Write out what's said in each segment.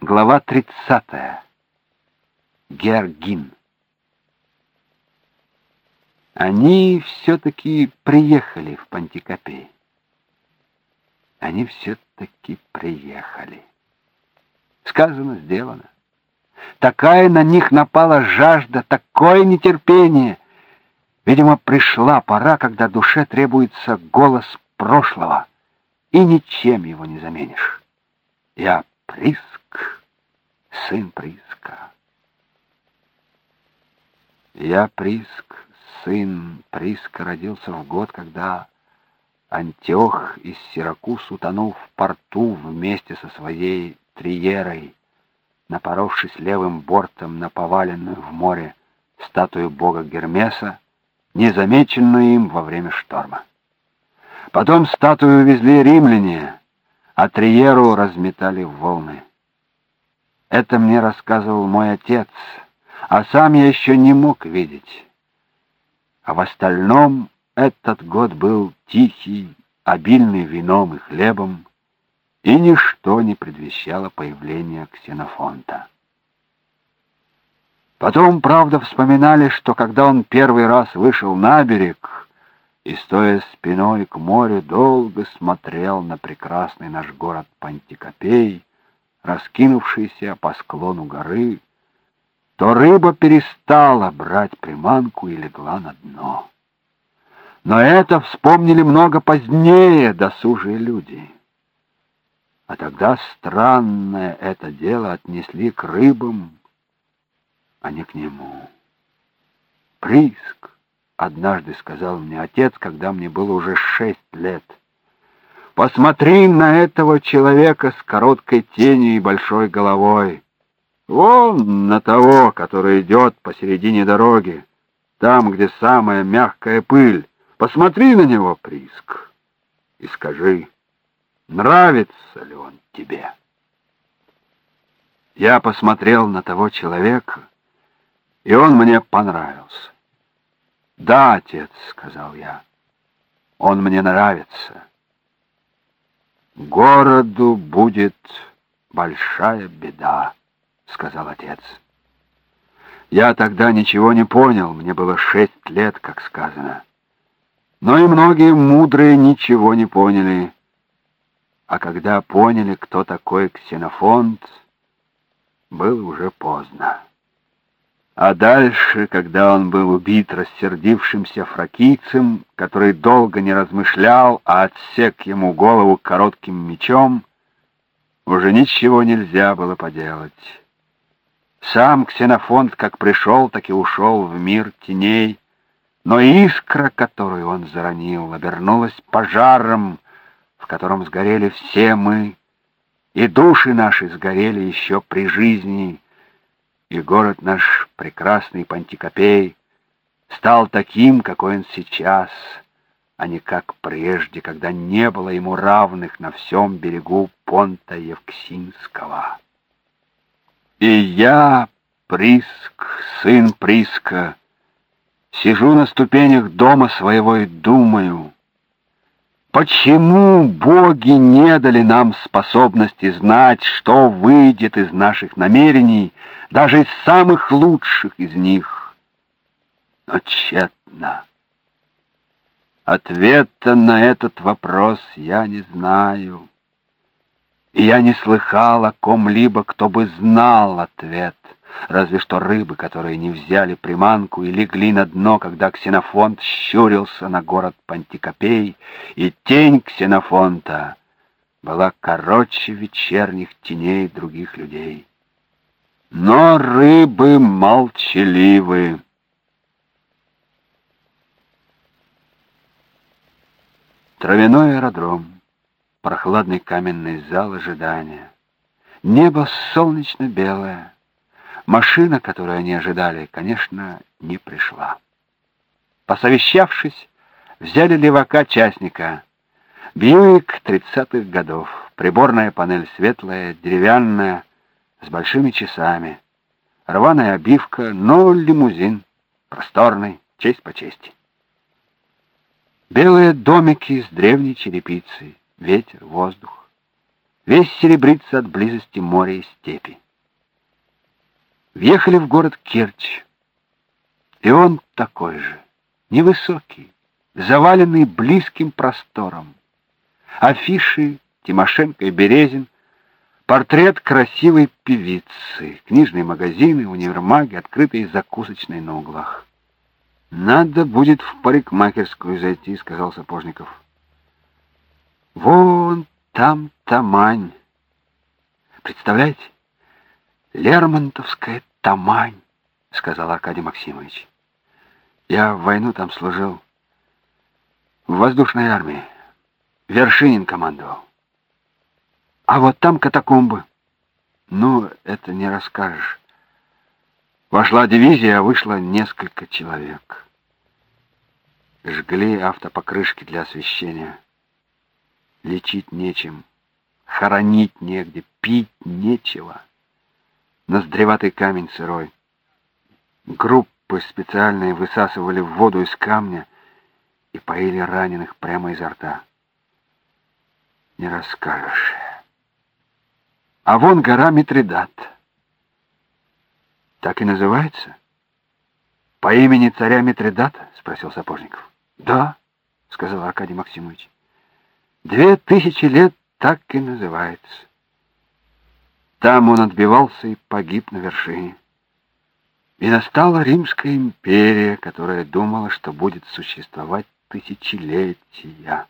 Глава 30. Гергин. Они все-таки приехали в Пантикопей. Они все-таки приехали. Сказано, сделано. Такая на них напала жажда, такое нетерпение. Видимо, пришла пора, когда душе требуется голос прошлого, и ничем его не заменишь. Я Приск, сын Приска. Я Приск, сын Приска, родился в год, когда Антиох из Сиракуз утонул в порту вместе со своей триерой, напоровшись левым бортом на поваленную в море статую бога Гермеса, незамеченную им во время шторма. Потом статую увезли римляне, а Триеру разметали волны. Это мне рассказывал мой отец, а сам я еще не мог видеть. А в остальном этот год был тихий, обильный вином и хлебом, и ничто не предвещало появления Ксенофонта. Потом, правда, вспоминали, что когда он первый раз вышел на берег, и, стоя спиной к морю, долго смотрел на прекрасный наш город Пантикопей, раскинувшийся по склону горы, то рыба перестала брать приманку и легла на дно. Но это вспомнили много позднее досужие люди. А тогда странное это дело отнесли к рыбам, а не к нему. Приск однажды сказал мне отец, когда мне было уже шесть лет. Посмотри на этого человека с короткой тенью и большой головой. Вон на того, который идет посередине дороги, там, где самая мягкая пыль. Посмотри на него, Приск, и скажи, нравится ли он тебе. Я посмотрел на того человека, и он мне понравился. «Да, отец», — сказал я, — «он мне нравится». «Городу будет большая беда», — сказал отец. Я тогда ничего не понял, мне было шесть лет, как сказано. Но и многие мудрые ничего не поняли. А когда поняли, кто такой ксенофонт, было уже поздно. А дальше, когда он был убит рассердившимся фракийцем, который долго не размышлял, а отсек ему голову коротким мечом, уже ничего нельзя было поделать. Сам Ксенофонт как пришел, так и ушел в мир теней, но искра, которую он заронил, обернулась пожаром, в котором сгорели все мы, и души наши сгорели еще при жизни, и город наш, прекрасный Пантикопей, стал таким, какой он сейчас, а не как прежде, когда не было ему равных на всем берегу понта Евксинского. И я, Приск, сын Приска, сижу на ступенях дома своего и думаю, почему боги не дали нам способности знать, что выйдет из наших намерений, даже из самых лучших из них. Но тщетно. Ответа на этот вопрос я не знаю. И я не слыхал о ком-либо, кто бы знал ответ, разве что рыбы, которые не взяли приманку и легли на дно, когда Ксенофонт щурился на город Пантикопей, и тень Ксенофонта была короче вечерних теней других людей. Но рыбы молчаливы. Травяной аэродром, прохладный каменный зал ожидания. Небо солнечно-белое. Машина, которую они ожидали, конечно, не пришла. Посовещавшись, взяли левака частника. Бьюик тридцатых годов. Приборная панель светлая, деревянная, с большими часами. Рваная обивка, но лимузин, просторный, честь по чести. Белые домики с древней черепицей, ветер, воздух. весь серебрится от близости моря и степи. Въехали в город Керчь, и он такой же, невысокий, заваленный близким простором. Афиши Тимошенко и Березин, портрет красивой певицы, книжные магазины, универмаги, открытые закусочные на углах. «Надо будет в парикмахерскую зайти», — сказал Сапожников. «Вон там Тамань. Представляете? Лермонтовская Тамань», — сказал Аркадий Максимович. «Я в войну там служил. В воздушной армии. Вершинин командовал. А вот там катакомбы. Ну, это не расскажешь. Вошла дивизия, а вышло несколько человек. Жгли автопокрышки для освещения. Лечить нечем, хоронить негде, пить нечего. Ноздреватый камень сырой. Группы специальные высасывали воду из камня и поили раненых прямо изо рта. Не расскажешь. А вон гора Митридат. Так и называется? По имени царя Митридата? Спросил Сапожников. Да, сказал Аркадий Максимович. Две тысячи лет так и называется. Там он отбивался и погиб на вершине. И настала Римская империя, которая думала, что будет существовать тысячелетия,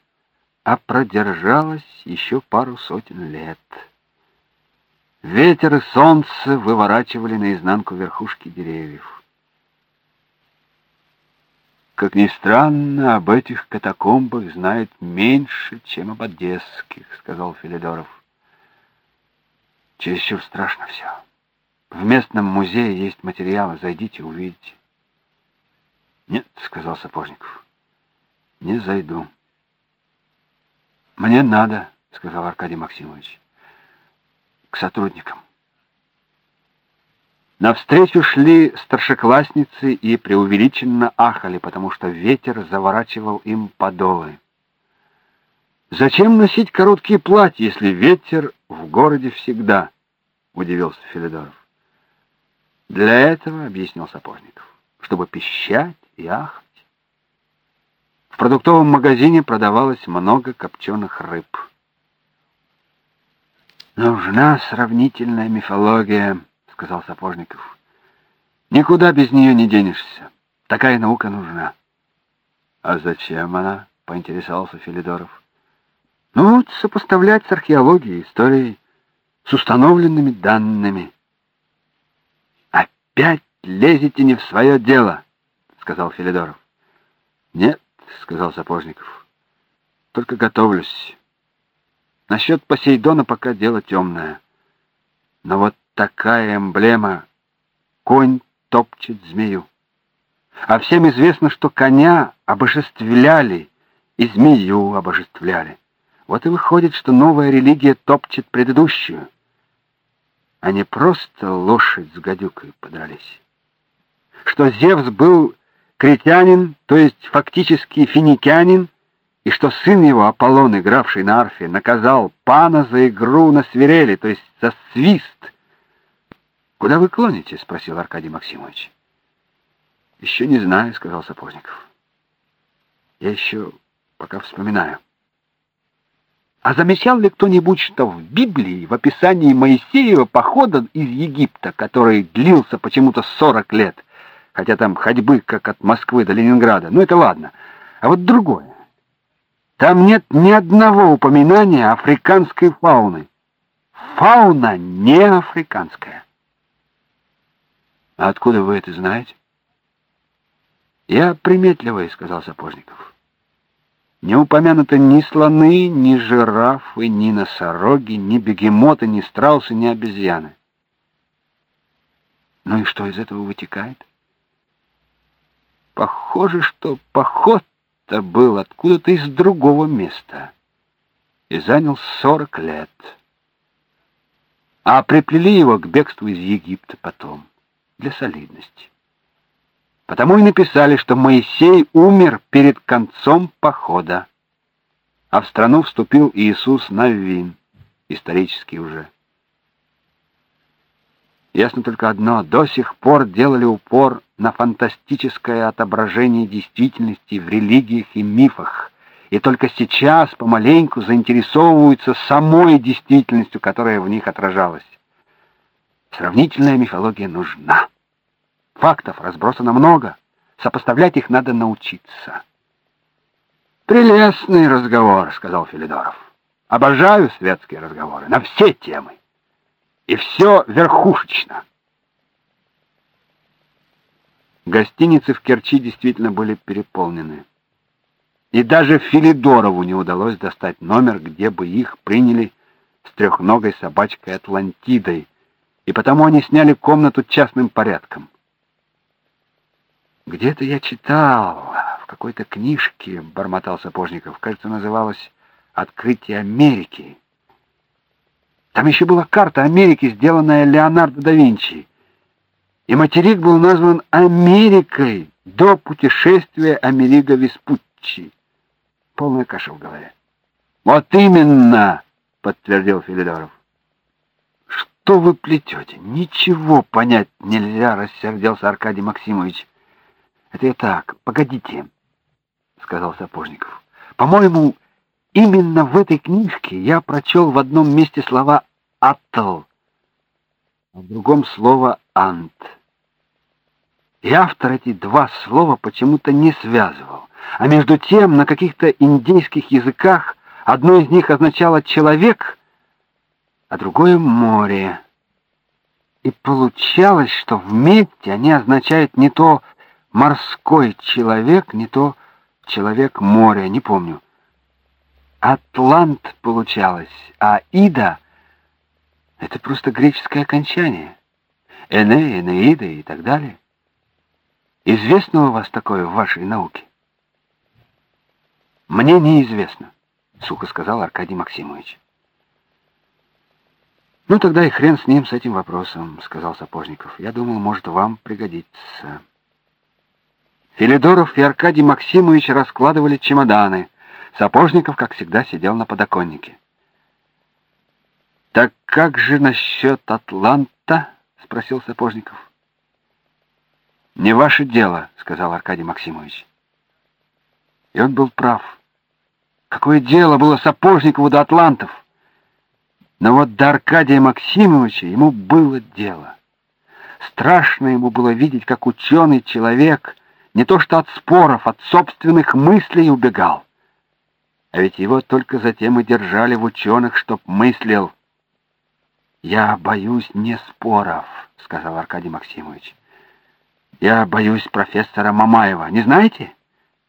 а продержалась еще пару сотен лет. Ветер и солнце выворачивали наизнанку верхушки деревьев. Как ни странно, об этих катакомбах знает меньше, чем об одесских, сказал Филидоров. Чересчур страшно все. В местном музее есть материалы, зайдите, увидите. Нет, сказал Сапожников. Не зайду. Мне надо, сказал Аркадий Максимович к сотрудникам. Навстречу шли старшеклассницы и преувеличенно ахали, потому что ветер заворачивал им подолы. «Зачем носить короткие платья, если ветер в городе всегда?» — удивился Филидоров. «Для этого, — объяснил Сапожников, — чтобы пищать и ахать. В продуктовом магазине продавалось много копченых рыб. «Нужна сравнительная мифология», — сказал Сапожников. «Никуда без нее не денешься. Такая наука нужна». «А зачем она?» — поинтересовался Филидоров. «Ну, сопоставлять с археологией, историей, с установленными данными». «Опять лезете не в свое дело», — сказал Филидоров. «Нет», — сказал Сапожников, — «только готовлюсь». Насчет Посейдона пока дело темное. Но вот такая эмблема — конь топчет змею. А всем известно, что коня обожествляли и змею обожествляли. Вот и выходит, что новая религия топчет предыдущую. А не просто лошадь с гадюкой подрались. Что Зевс был кретянин, то есть фактически финикянин, и что сын его, Аполлон, игравший на арфе, наказал пана за игру на свирели, то есть за свист. «Куда вы клоните?» — спросил Аркадий Максимович. «Еще не знаю», — сказал Сапожников. «Я еще пока вспоминаю». А замечал ли кто-нибудь, что в Библии, в описании Моисеева похода из Египта, который длился почему-то 40 лет, хотя там ходьбы как от Москвы до Ленинграда, ну это ладно, а вот другое. Там нет ни одного упоминания африканской фауны. Фауна не африканская. А откуда вы это знаете? Я приметливый, сказал Сапожников. Не упомянуты ни слоны, ни жирафы, ни носороги, ни бегемоты, ни страусы, ни обезьяны. Ну и что из этого вытекает? Похоже, что поход это был откуда-то из другого места и занял сорок лет. А приплели его к бегству из Египта потом, для солидности. Потому и написали, что Моисей умер перед концом похода, а в страну вступил Иисус Навин. исторический уже. Ясно только одно, до сих пор делали упор на фантастическое отображение действительности в религиях и мифах, и только сейчас помаленьку заинтересовываются самой действительностью, которая в них отражалась. Сравнительная мифология нужна. Фактов разбросано много, сопоставлять их надо научиться. «Прелестный разговор», — сказал Филидоров. «Обожаю светские разговоры на все темы. И все верхушечно». Гостиницы в Керчи действительно были переполнены. И даже Филидорову не удалось достать номер, где бы их приняли с трехногой собачкой Атлантидой, и потому они сняли комнату частным порядком. Где-то я читал, в какой-то книжке, бормотал Сапожников, кажется, называлась «Открытие Америки». Там еще была карта Америки, сделанная Леонардо да Винчи. И материк был назван Америкой до путешествия Америго Веспуччи. Полная каша в голове. Вот именно, подтвердил Филидоров. Что вы плетете? Ничего понять нельзя, рассердился Аркадий Максимович. Это я так. Погодите, сказал Сапожников. По-моему, именно в этой книжке я прочел в одном месте слова «атл», а в другом слово «ант». И автор эти два слова почему-то не связывал. А между тем, на каких-то индейских языках одно из них означало «человек», а другое — «море». И получалось, что вместе они означают не то «морской человек», не то человек моря, не помню. Атлант получалось, а Ида — это просто греческое окончание. Эне, Энеида и так далее. Известно у вас такое в вашей науке? Мне неизвестно, сухо сказал Аркадий Максимович. Ну тогда и хрен с ним, с этим вопросом, сказал Сапожников. Я думал, может, вам пригодится. Филидоров и Аркадий Максимович раскладывали чемоданы. Сапожников, как всегда, сидел на подоконнике. «Так как же насчет Атланта?» — спросил Сапожников. «Не ваше дело», — сказал Аркадий Максимович. И он был прав. Какое дело было Сапожникову до атлантов? Но вот до Аркадия Максимовича ему было дело. Страшно ему было видеть, как ученый человек не то что от споров, от собственных мыслей убегал. А ведь его только затем и держали в ученых, чтоб мыслил. «Я боюсь не споров», — сказал Аркадий Максимович. «Я боюсь профессора Мамаева. Не знаете?»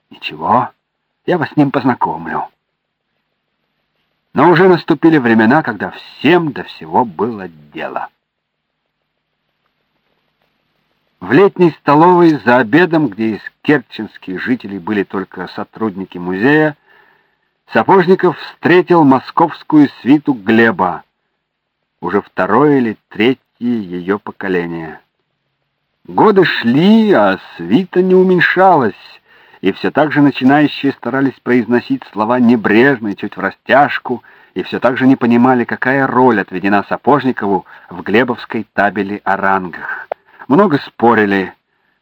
«Ничего, я вас с ним познакомлю». Но уже наступили времена, когда всем до всего было дело. В летней столовой за обедом, где из керченских жителей были только сотрудники музея, Сапожников встретил московскую свиту Глеба, уже второе или третье ее поколение. Годы шли, а свита не уменьшалась, и все так же начинающие старались произносить слова небрежно и чуть в растяжку, и все так же не понимали, какая роль отведена Сапожникову в Глебовской табели о рангах. Много спорили,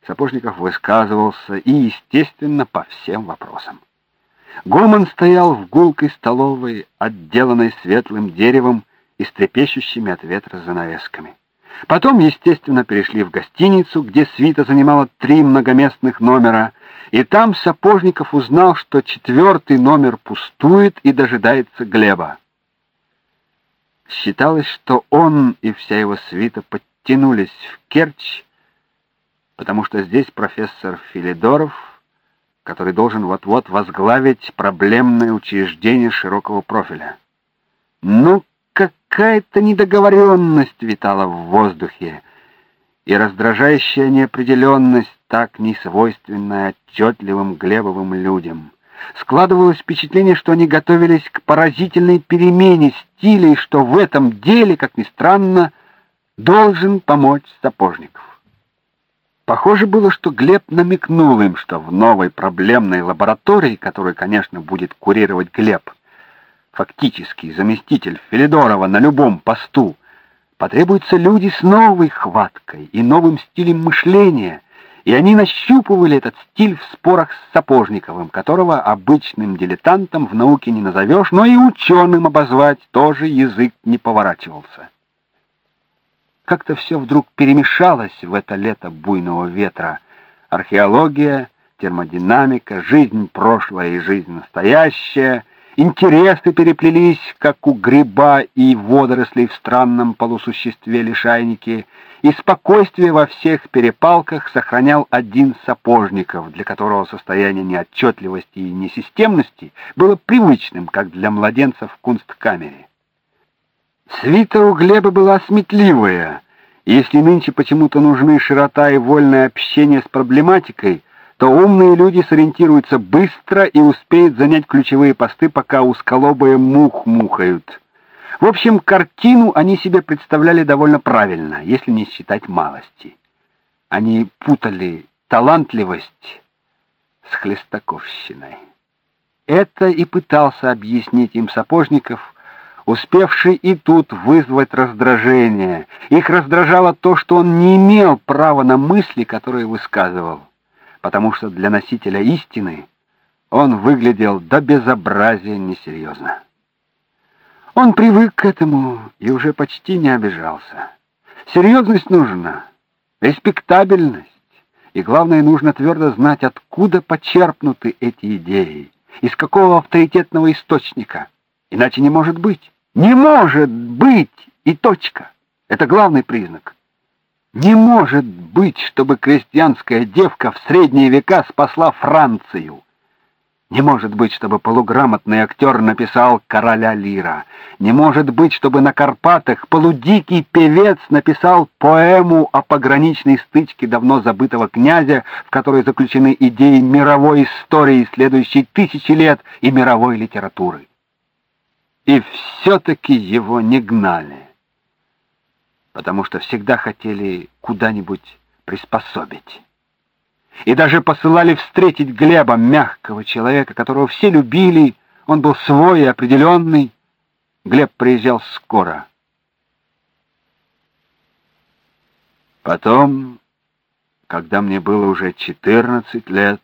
Сапожников высказывался и, естественно, по всем вопросам. Гомон стоял в гулкой столовой, отделанной светлым деревом и с трепещущими от ветра занавесками. Потом, естественно, перешли в гостиницу, где свита занимала три многоместных номера, и там Сапожников узнал, что четвертый номер пустует и дожидается Глеба. Считалось, что он и вся его свита подтянулись в Керчь, потому что здесь профессор Филидоров, который должен вот-вот возглавить проблемное учреждение широкого профиля. Ну, какая-то недоговоренность витала в воздухе, и раздражающая неопределенность, так несвойственная отчетливым Глебовым людям. Складывалось впечатление, что они готовились к поразительной перемене стиля, и что в этом деле, как ни странно, должен помочь Сапожников. Похоже было, что Глеб намекнул им, что в новой проблемной лаборатории, которую, конечно, будет курировать Глеб, фактический заместитель Филидорова на любом посту, потребуются люди с новой хваткой и новым стилем мышления, и они нащупывали этот стиль в спорах с Сапожниковым, которого обычным дилетантом в науке не назовешь, но и ученым обозвать тоже язык не поворачивался. Как-то все вдруг перемешалось в это лето буйного ветра. Археология, термодинамика, жизнь прошлая и жизнь настоящая — Интересы переплелись, как у гриба и водорослей в странном полусуществе лишайнике, и спокойствие во всех перепалках сохранял один Сапожников, для которого состояние неотчетливости и несистемности было привычным, как для младенцев в кунсткамере. Свита у Глеба была сметливая, если нынче почему-то нужны широта и вольное общение с проблематикой — то умные люди сориентируются быстро и успеют занять ключевые посты, пока узколобые мух мухают. В общем, картину они себе представляли довольно правильно, если не считать малости. Они путали талантливость с хлестаковщиной. Это и пытался объяснить им Сапожников, успевший и тут вызвать раздражение. Их раздражало то, что он не имел права на мысли, которые высказывал потому что для носителя истины он выглядел до безобразия несерьезно. Он привык к этому и уже почти не обижался. Серьезность нужна, респектабельность, и главное, нужно твердо знать, откуда почерпнуты эти идеи, из какого авторитетного источника. Иначе не может быть. Не может быть и точка. Это главный признак. Не может быть, чтобы крестьянская девка в средние века спасла Францию. Не может быть, чтобы полуграмотный актер написал «Короля Лира». Не может быть, чтобы на Карпатах полудикий певец написал поэму о пограничной стычке давно забытого князя, в которой заключены идеи мировой истории, следующей тысячи лет, и мировой литературы. И все-таки его не гнали потому что всегда хотели куда-нибудь приспособить. И даже посылали встретить Глеба, мягкого человека, которого все любили, он был свой и определенный. Глеб приезжал скоро. Потом, когда мне было уже 14 лет,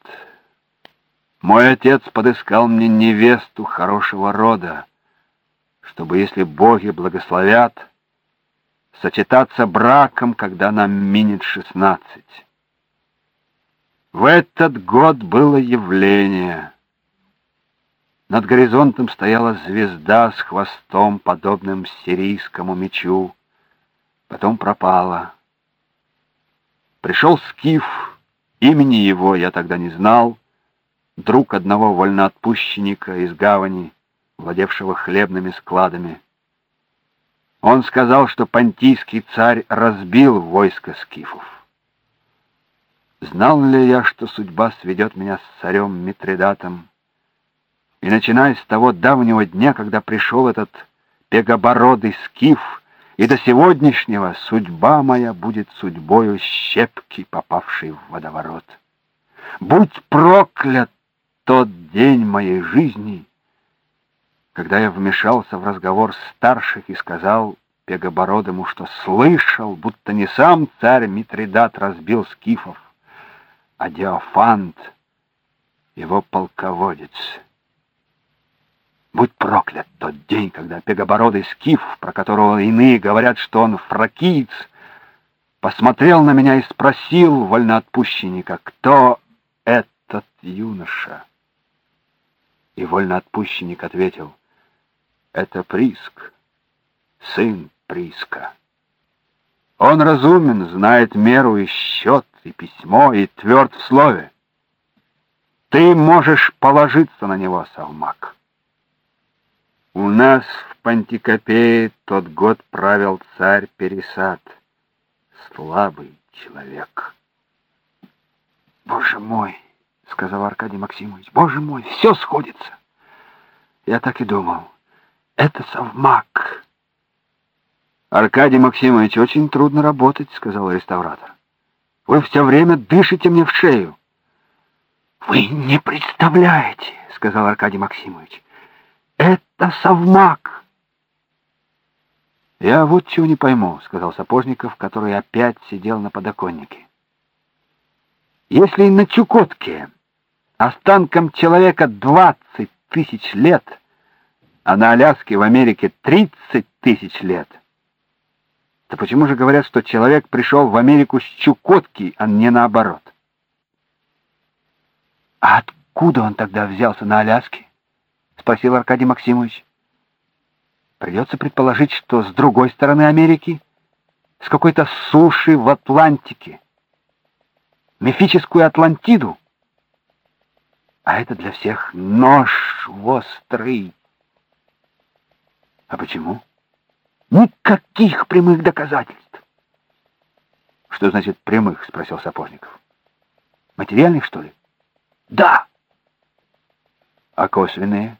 мой отец подыскал мне невесту хорошего рода, чтобы, если боги благословят, сочетаться браком, когда нам минет шестнадцать. В этот год было явление. Над горизонтом стояла звезда с хвостом, подобным сирийскому мечу. Потом пропала. Пришел Скиф, имени его я тогда не знал, друг одного вольноотпущенника из гавани, владевшего хлебными складами. Он сказал, что понтийский царь разбил войско скифов. Знал ли я, что судьба сведет меня с царем Митридатом? И начиная с того давнего дня, когда пришел этот пегобородый скиф, и до сегодняшнего судьба моя будет судьбою щепки, попавшей в водоворот. Будь проклят тот день моей жизни, когда я вмешался в разговор старших и сказал Пегобородому, что слышал, будто не сам царь Митридат разбил скифов, а Диофант, его полководец. Будь проклят тот день, когда Пегобородый скиф, про которого иные говорят, что он фракиец, посмотрел на меня и спросил вольноотпущенника, кто этот юноша. И вольноотпущенник ответил, это Приск, сын Приска. Он разумен, знает меру и счет, и письмо, и тверд в слове. Ты можешь положиться на него, Салмак. У нас в Пантикопее тот год правил царь Пересад, слабый человек. Боже мой, сказал Аркадий Максимович, боже мой, все сходится. Я так и думал. Это совмак. Аркадий Максимович, очень трудно работать, сказал реставратор. Вы все время дышите мне в шею. Вы не представляете, сказал Аркадий Максимович. Это совмак!» «Я вот чего не пойму», — сказал Сапожников, который опять сидел на подоконнике. «Если на Чукотке останкам человека двадцать тысяч лет, а на Аляске в Америке тридцать тысяч лет, то почему же говорят, что человек пришел в Америку с Чукотки, а не наоборот?» «А откуда он тогда взялся на Аляске?» — спросил Аркадий Максимович. Придется предположить, что с другой стороны Америки, с какой-то суши в Атлантике, мифическую Атлантиду. А это для всех нож острый. А почему? Никаких прямых доказательств. Что значит прямых, спросил Сапожников. Материальных, что ли? Да. А косвенные?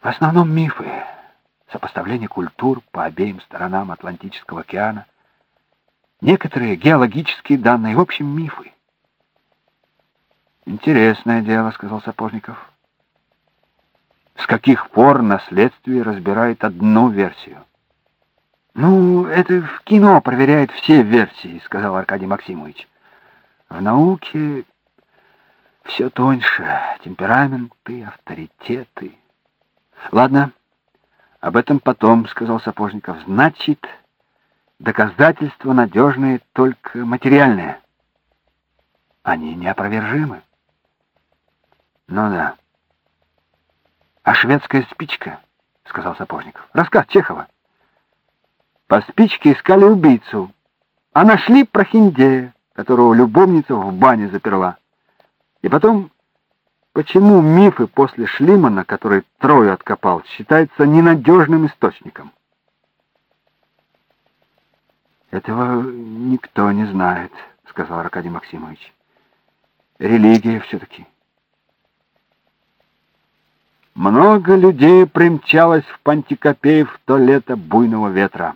В основном мифы, сопоставление культур по обеим сторонам Атлантического океана, некоторые геологические данные, в общем, мифы. «Интересное дело», — сказал Сапожников. «С каких пор наследствие разбирает одну версию?» «Ну, это в кино проверяет все версии», — сказал Аркадий Максимович. «В науке все тоньше, темпераменты, авторитеты». Ладно, об этом потом, сказал Сапожников. Значит, доказательства надежные только материальные. Они неопровержимы. Ну да. А шведская спичка, сказал Сапожников. Рассказ Чехова. По спичке искали убийцу, а нашли прохиндея, которого любовница в бане заперла. И потом Почему мифы после Шлимана, который Трою откопал, считаются ненадежным источником? Этого никто не знает, сказал Аркадий Максимович. Религия все-таки. Много людей примчалось в Пантикопей в то лето буйного ветра.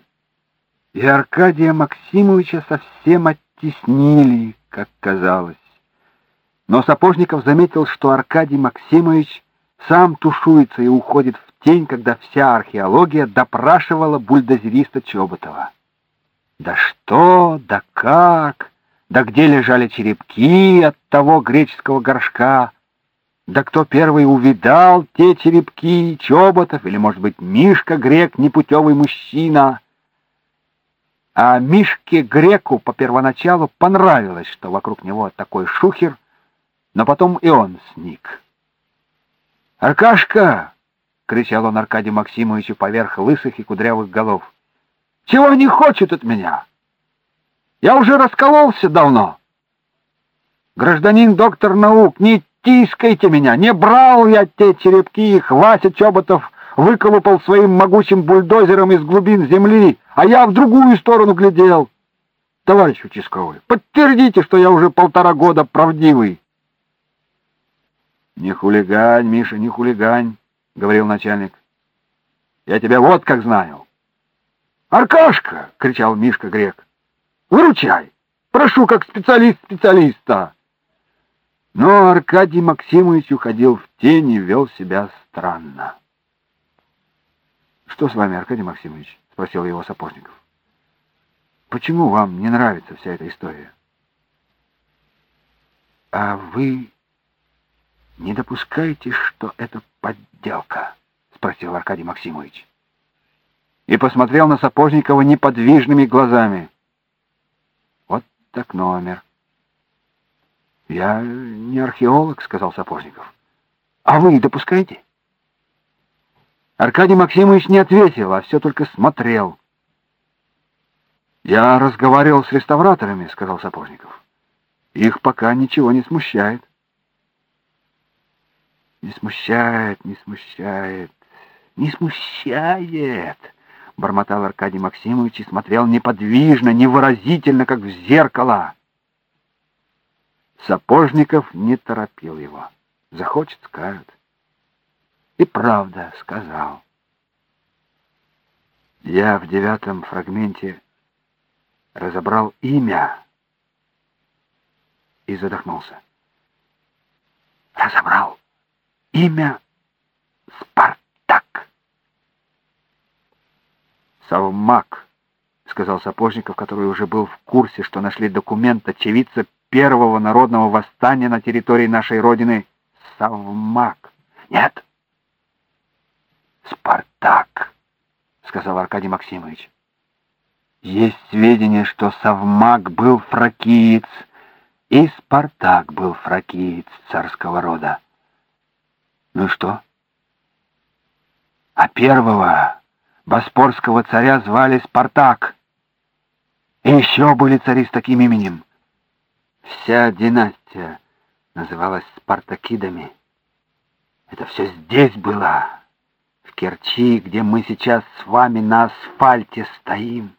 И Аркадия Максимовича совсем оттеснили, как казалось. Но Сапожников заметил, что Аркадий Максимович сам тушуется и уходит в тень, когда вся археология допрашивала бульдозериста Чоботова. Да что, да как, да где лежали черепки от того греческого горшка, да кто первый увидал те черепки, Чоботов или, может быть, Мишка Грек, непутевый мужчина. А Мишке Греку по первоначалу понравилось, что вокруг него такой шухер, но потом и он сник. «Аркашка!» — кричал он Аркадию Максимовичу поверх лысых и кудрявых голов. «Чего они хочет от меня? Я уже раскололся давно. Гражданин доктор наук, не тискайте меня, не брал я те черепки, их Вася Чоботов выколупал своим могучим бульдозером из глубин земли, а я в другую сторону глядел. Товарищ участковый, подтвердите, что я уже полтора года правдивый». «Не хулигань, Миша, не хулигань», — говорил начальник. «Я тебя вот как знаю». «Аркашка!» — кричал Мишка Грек. «Выручай! Прошу, как специалист специалиста!» Но Аркадий Максимович уходил в тень и вел себя странно. «Что с вами, Аркадий Максимович?» — спросил его Сапожников. «Почему вам не нравится вся эта история?» «А вы «Не допускайте, что это подделка?» — спросил Аркадий Максимович. И посмотрел на Сапожникова неподвижными глазами. «Вот так номер». «Я не археолог», — сказал Сапожников. «А вы допускаете?» Аркадий Максимович не ответил, а все только смотрел. «Я разговаривал с реставраторами», — сказал Сапожников. «Их пока ничего не смущает». Не смущает, не смущает, не смущает, бормотал Аркадий Максимович и смотрел неподвижно, невыразительно, как в зеркало. Сапожников не торопил его. Захочет, скажет. И правда сказал. Я в девятом фрагменте разобрал имя и задохнулся. Разобрал имя Спартак. Совмак, сказал Сапожников, который уже был в курсе, что нашли документ очевидца первого народного восстания на территории нашей родины. Совмак. Нет. Спартак, сказал Аркадий Максимович. Есть сведения, что Совмак был фракиец, и Спартак был фракиец царского рода. Ну и что? А первого боспорского царя звали Спартак. И еще были цари с таким именем. Вся династия называлась Спартакидами. Это все здесь было, в Керчи, где мы сейчас с вами на асфальте стоим.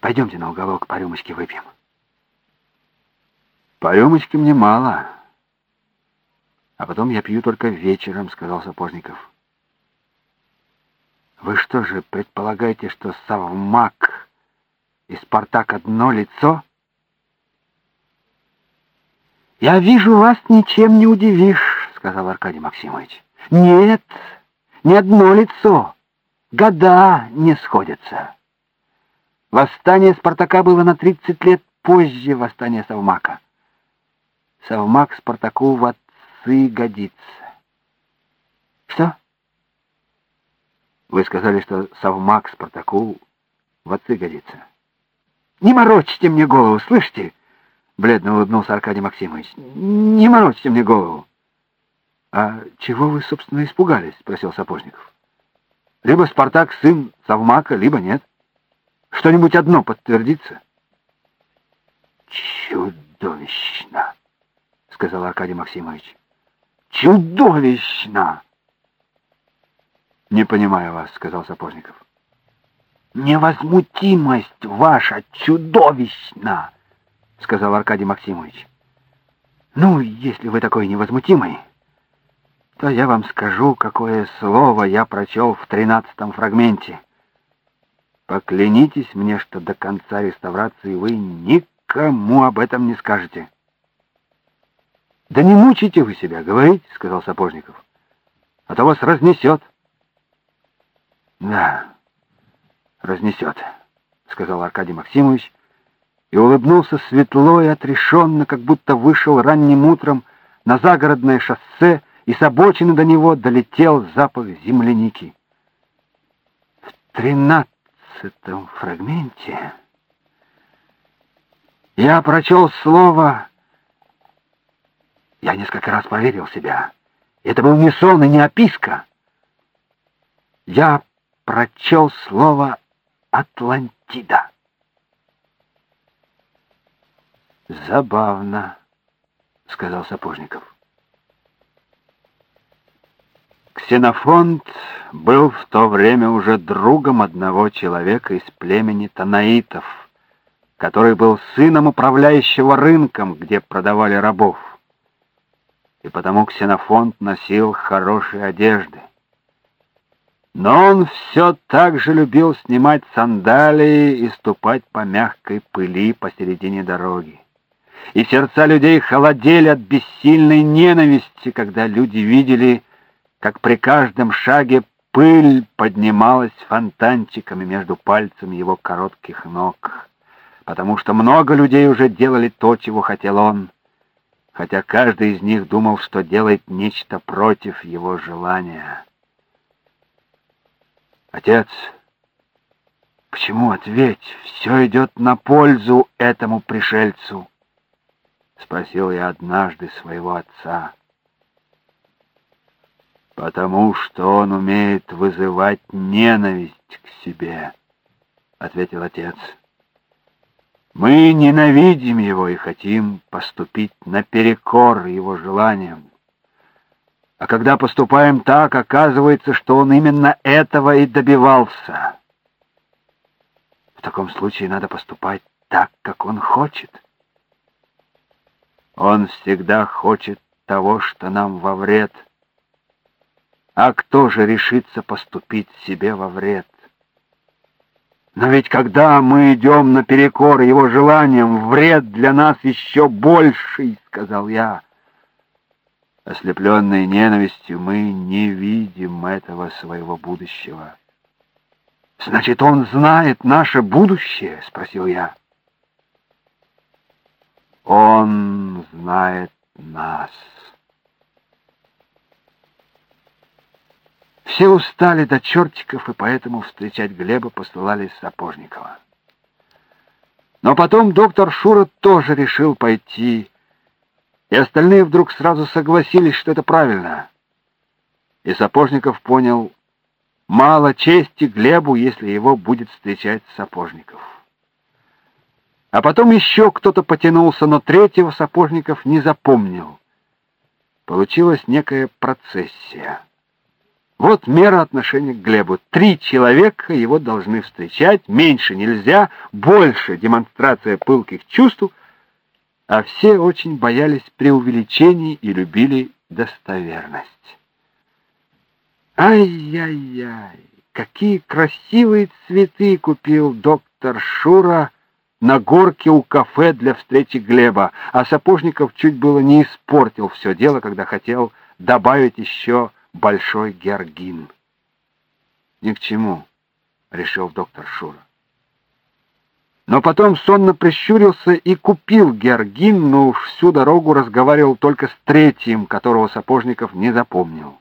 Пойдемте на уголок по рюмочке выпьем. По рюмочке мне мало. А потом я пью только вечером, сказал Сапожников. Вы что же предполагаете, что Савмак и Спартак одно лицо? Я вижу, вас ничем не удивишь, сказал Аркадий Максимович. Нет, не одно лицо. Года не сходятся. Восстание Спартака было на 30 лет позже восстания Савмака. Совмак Спартаку в отцы годится. Что? Вы сказали, что совмак Спартаку в отцы годится. Не морочьте мне голову, слышите? Бледно улыбнулся Аркадий Максимович. Не морочьте мне голову. А чего вы, собственно, испугались? спросил Сапожников. Либо Спартак сын совмака, либо нет. Что-нибудь одно подтвердится? Чудовищно сказал Аркадий Максимович. Чудовищно. Не понимаю вас, сказал Сапожников. Невозмутимость ваша чудовищна, сказал Аркадий Максимович. Ну, если вы такой невозмутимый, то я вам скажу, какое слово я прочел в тринадцатом фрагменте. Поклянитесь мне, что до конца реставрации вы никому об этом не скажете. Да не мучите вы себя, говорите, сказал Сапожников. А то вас разнесет. Да, разнесет, сказал Аркадий Максимович и улыбнулся светло и отрешенно, как будто вышел ранним утром на загородное шоссе, и с обочины до него долетел запах земляники. В тринадцатом фрагменте я прочел слово я несколько раз проверил себя. Это был не сон и не описка. Я прочел слово «Атлантида». «Забавно», — сказал Сапожников. Ксенофонт был в то время уже другом одного человека из племени Танаитов, который был сыном управляющего рынком, где продавали рабов и потому Ксенофонт носил хорошие одежды. Но он все так же любил снимать сандалии и ступать по мягкой пыли посередине дороги. И сердца людей холодели от бессильной ненависти, когда люди видели, как при каждом шаге пыль поднималась фонтанчиками между пальцами его коротких ног, потому что много людей уже делали то, чего хотел он — хотя каждый из них думал, что делает нечто против его желания. Отец, почему ответь, все идет на пользу этому пришельцу? Спросил я однажды своего отца. Потому что он умеет вызывать ненависть к себе, ответил отец. Мы ненавидим его и хотим поступить наперекор его желаниям. А когда поступаем так, оказывается, что он именно этого и добивался. В таком случае надо поступать так, как он хочет. Он всегда хочет того, что нам во вред. А кто же решится поступить себе во вред? Но ведь когда мы идем наперекор его желаниям, вред для нас еще больший, сказал я. Ослепленные ненавистью, мы не видим этого своего будущего. «Значит, он знает наше будущее?» — спросил я. «Он знает нас». Все устали до чертиков, и поэтому встречать Глеба посылали Сапожникова. Но потом доктор Шура тоже решил пойти, и остальные вдруг сразу согласились, что это правильно. И Сапожников понял, мало чести Глебу, если его будет встречать Сапожников. А потом еще кто-то потянулся, но третьего Сапожников не запомнил. Получилась некая процессия. Вот мера отношения к Глебу. Три человека его должны встречать, меньше нельзя, больше демонстрация пылких чувств, а все очень боялись преувеличений и любили достоверность. Ай-яй-яй, какие красивые цветы купил доктор Шура на горке у кафе для встречи Глеба, а Сапожников чуть было не испортил все дело, когда хотел добавить еще большой георгин. Ни к чему, решил доктор Шура. Но потом сонно прищурился и купил георгин, но уж всю дорогу разговаривал только с третьим, которого Сапожников не запомнил.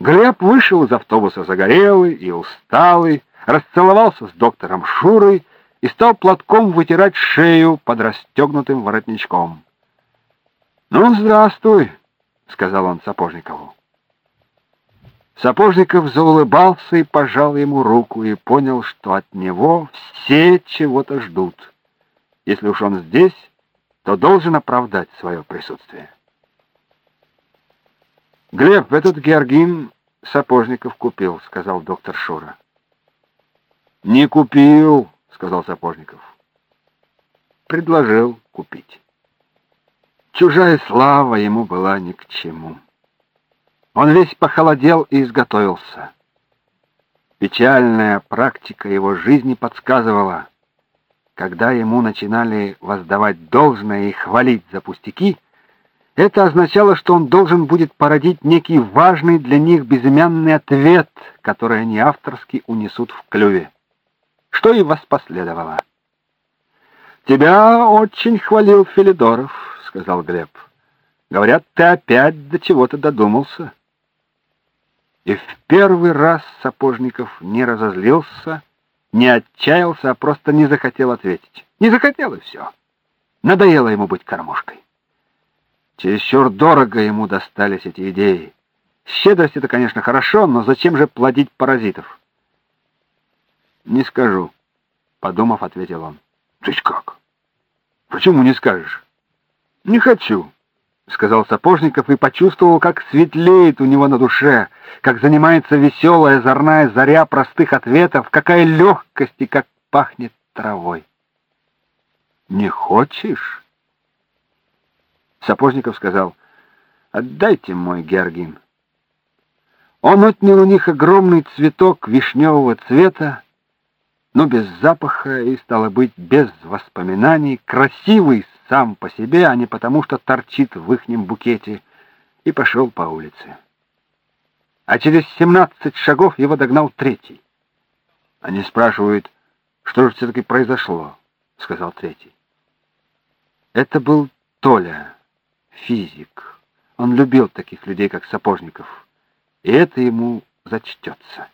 Глеб вышел из автобуса загорелый и усталый, расцеловался с доктором Шурой и стал платком вытирать шею под расстегнутым воротничком. «Ну, здравствуй», — сказал он Сапожникову. Сапожников заулыбался и пожал ему руку и понял, что от него все чего-то ждут. Если уж он здесь, то должен оправдать свое присутствие. «Глеб, этот Георгин Сапожников купил», — сказал доктор Шура. «Не купил», — сказал Сапожников. «Предложил купить». Чужая слава ему была ни к чему. Он весь похолодел и изготовился. Печальная практика его жизни подсказывала, когда ему начинали воздавать должное и хвалить за пустяки, это означало, что он должен будет породить некий важный для них безымянный ответ, который они авторски унесут в клюве. Что и воспоследовало. «Тебя очень хвалил Филидоров», — сказал Глеб. «Говорят, ты опять до чего-то додумался». И в первый раз Сапожников не разозлился, не отчаялся, а просто не захотел ответить. Не захотел, и все. Надоело ему быть кормушкой. Чересчур дорого ему достались эти идеи. Щедрость — это, конечно, хорошо, но зачем же плодить паразитов? «Не скажу», — подумав, ответил он. «То есть как? Почему не скажешь?» «Не хочу», — сказал Сапожников и почувствовал, как светлеет у него на душе, как занимается веселая озорная заря простых ответов, какая легкость и как пахнет травой. «Не хочешь?» Сапожников сказал, «Отдайте мой георгин». Он отнял у них огромный цветок вишневого цвета, но без запаха и, стало быть, без воспоминаний, красивый сам по себе, а не потому, что торчит в ихнем букете, и пошел по улице. А через семнадцать шагов его догнал третий. Они спрашивают, что же все-таки произошло, — сказал третий. Это был Толя, физик. Он любил таких людей, как Сапожников, и это ему зачтется.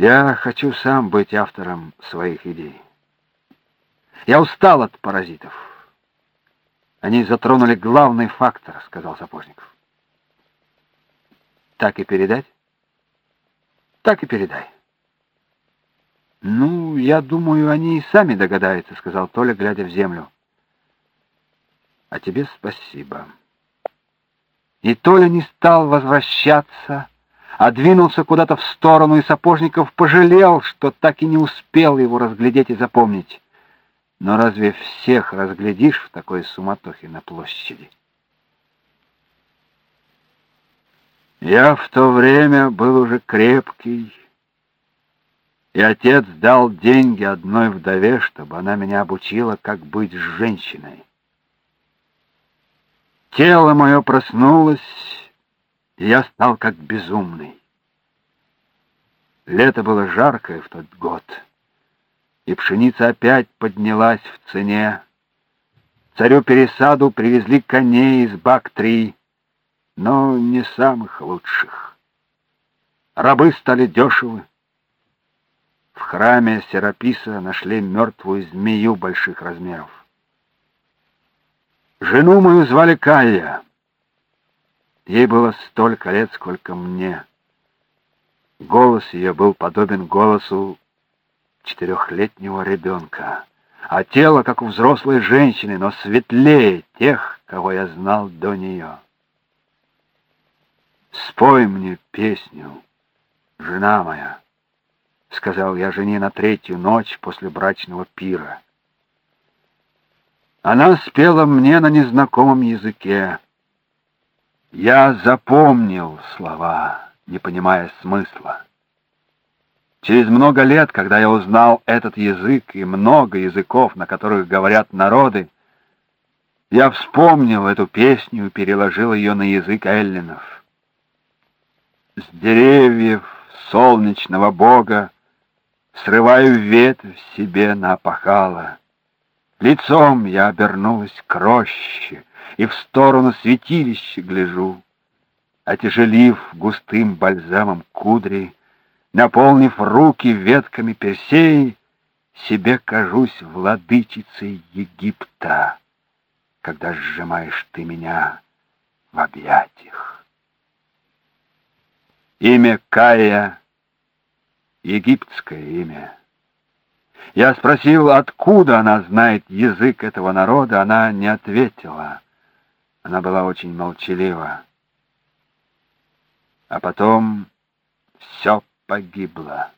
Я хочу сам быть автором своих идей. Я устал от паразитов. Они затронули главный фактор, сказал Сапожников. Так и передать? Так и передай. Ну, я думаю, они и сами догадаются, сказал Толя, глядя в землю. А тебе спасибо. И Толя не стал возвращаться, а двинулся куда-то в сторону, и Сапожников пожалел, что так и не успел его разглядеть и запомнить. Но разве всех разглядишь в такой суматохе на площади? Я в то время был уже крепкий, и отец дал деньги одной вдове, чтобы она меня обучила, как быть женщиной. Тело мое проснулось, и я стал как безумный. Лето было жаркое в тот год, и пшеница опять поднялась в цене. Царю Пересаду привезли коней из Бак-3, но не самых лучших. Рабы стали дешевы. В храме Сераписа нашли мертвую змею больших размеров. Жену мою звали Кая. Ей было столько лет, сколько мне. Голос ее был подобен голосу четырехлетнего ребенка, а тело, как у взрослой женщины, но светлее тех, кого я знал до нее. «Спой мне песню, жена моя», — сказал я жене на третью ночь после брачного пира. Она спела мне на незнакомом языке. Я запомнил слова не понимая смысла. Через много лет, когда я узнал этот язык и много языков, на которых говорят народы, я вспомнил эту песню и переложил ее на язык эллинов. С деревьев солнечного бога срываю ветвь себе на опахало. Лицом я обернулась к роще и в сторону святилища гляжу отяжелив густым бальзамом кудри, наполнив руки ветками персей, себе кажусь владычицей Египта, когда сжимаешь ты меня в объятиях. Имя Кая — египетское имя. Я спросил, откуда она знает язык этого народа, она не ответила. Она была очень молчалива. А потом все погибло.